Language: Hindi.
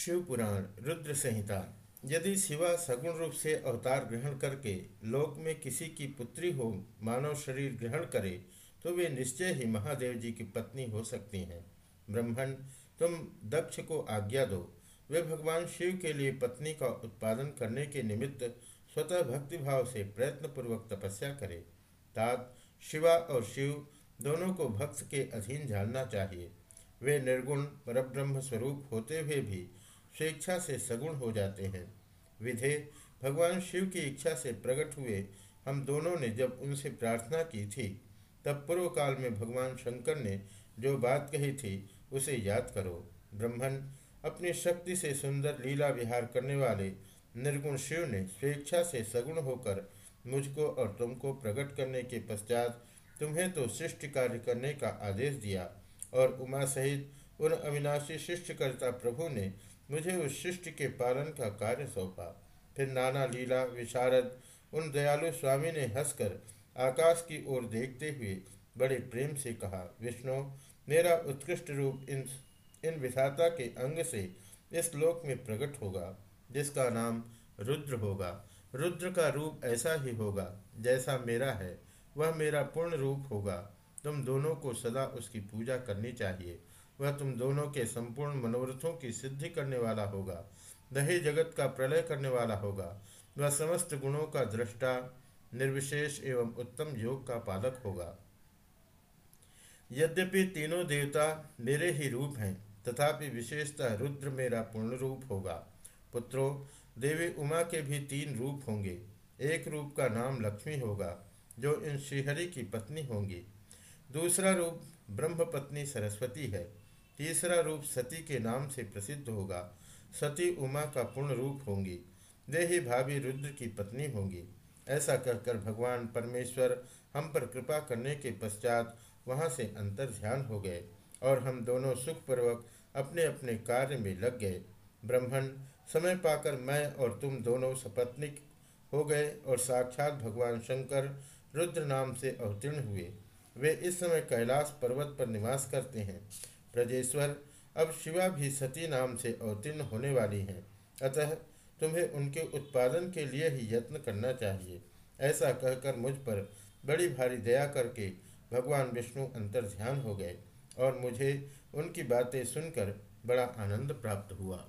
शिव पुराण रुद्र संहिता। यदि शिवा सगुण रूप से अवतार ग्रहण करके लोक में किसी की पुत्री हो, मानव शरीर ग्रहण करे तो वे निश्चय ही महादेव जी की पत्नी हो सकती हैं। ब्रह्मण, तुम दक्ष को आज्ञा दो। वे भगवान शिव के लिए पत्नी का उत्पादन करने के निमित्त स्वतः भक्तिभाव से प्रयत्नपूर्वक तपस्या करे। तात, शिवा और शिव दोनों को भक्त के अधीन जानना चाहिए। वे निर्गुण, परब्रह्म स्वरूप होते हुए भी स्वेच्छा से सगुण हो जाते हैं। विधे भगवान शिव की इच्छा से प्रकट हुए हम दोनों ने जब उनसे प्रार्थना की थी, तब पूर्व काल में भगवान शंकर ने जो बात कही थी, उसे याद करो। ब्रह्मण अपनी शक्ति से सुंदर लीला विहार करने वाले निर्गुण शिव ने स्वेच्छा से सगुण होकर मुझको और तुमको प्रकट करने के पश्चात तुम्हें तो शिष्ट कार्य करने का आदेश दिया और उमा सहित उन अविनाशी शिष्टकर्ता प्रभु ने मुझे उस सृष्टि के पालन का कार्य सौंपा। फिर नाना लीला, विशारद, उन दयालु स्वामी ने हंसकर आकाश की ओर देखते हुए बड़े प्रेम से कहा, विष्णु, मेरा उत्कृष्ट रूप इन इन विधाता के अंग से इस लोक में प्रकट होगा, जिसका नाम रुद्र होगा। रुद्र का रूप ऐसा ही होगा जैसा मेरा है, वह मेरा पूर्ण रूप होगा। तुम दोनों को सदा उसकी पूजा करनी चाहिए। वह तुम दोनों के संपूर्ण मनोरथों की सिद्धि करने वाला होगा, दही जगत का प्रलय करने वाला होगा। वह समस्त गुणों का दृष्टा, निर्विशेष एवं उत्तम योग का पालक होगा। यद्यपि तीनों देवता मेरे ही रूप हैं, तथापि विशेषतः रुद्र मेरा पूर्ण रूप होगा। पुत्रों, देवी उमा के भी तीन रूप होंगे। एक रूप का नाम लक्ष्मी होगा, जो इन श्रीहरि की पत्नी होंगी। दूसरा रूप ब्रह्म पत्नी सरस्वती है। तीसरा रूप सती के नाम से प्रसिद्ध होगा। सती उमा का पूर्ण रूप होंगी। वे ही भाभी रुद्र की पत्नी होंगी। ऐसा कहकर भगवान परमेश्वर हम पर कृपा करने के पश्चात वहाँ से अंतर ध्यान हो गए और हम दोनों सुखपूर्वक अपने अपने कार्य में लग गए। ब्रह्मण समय पाकर मैं और तुम दोनों सपत्निक हो गए और साक्षात भगवान शंकर रुद्र नाम से अवतीर्ण हुए। वे इस समय कैलाश पर्वत पर निवास करते हैं। ब्रजेश्वर, अब शिवा भी सती नाम से अवतीर्ण होने वाली हैं। अतः तुम्हें उनके उत्पादन के लिए ही यत्न करना चाहिए। ऐसा कहकर मुझ पर बड़ी भारी दया करके भगवान विष्णु अंतर ध्यान हो गए और मुझे उनकी बातें सुनकर बड़ा आनंद प्राप्त हुआ।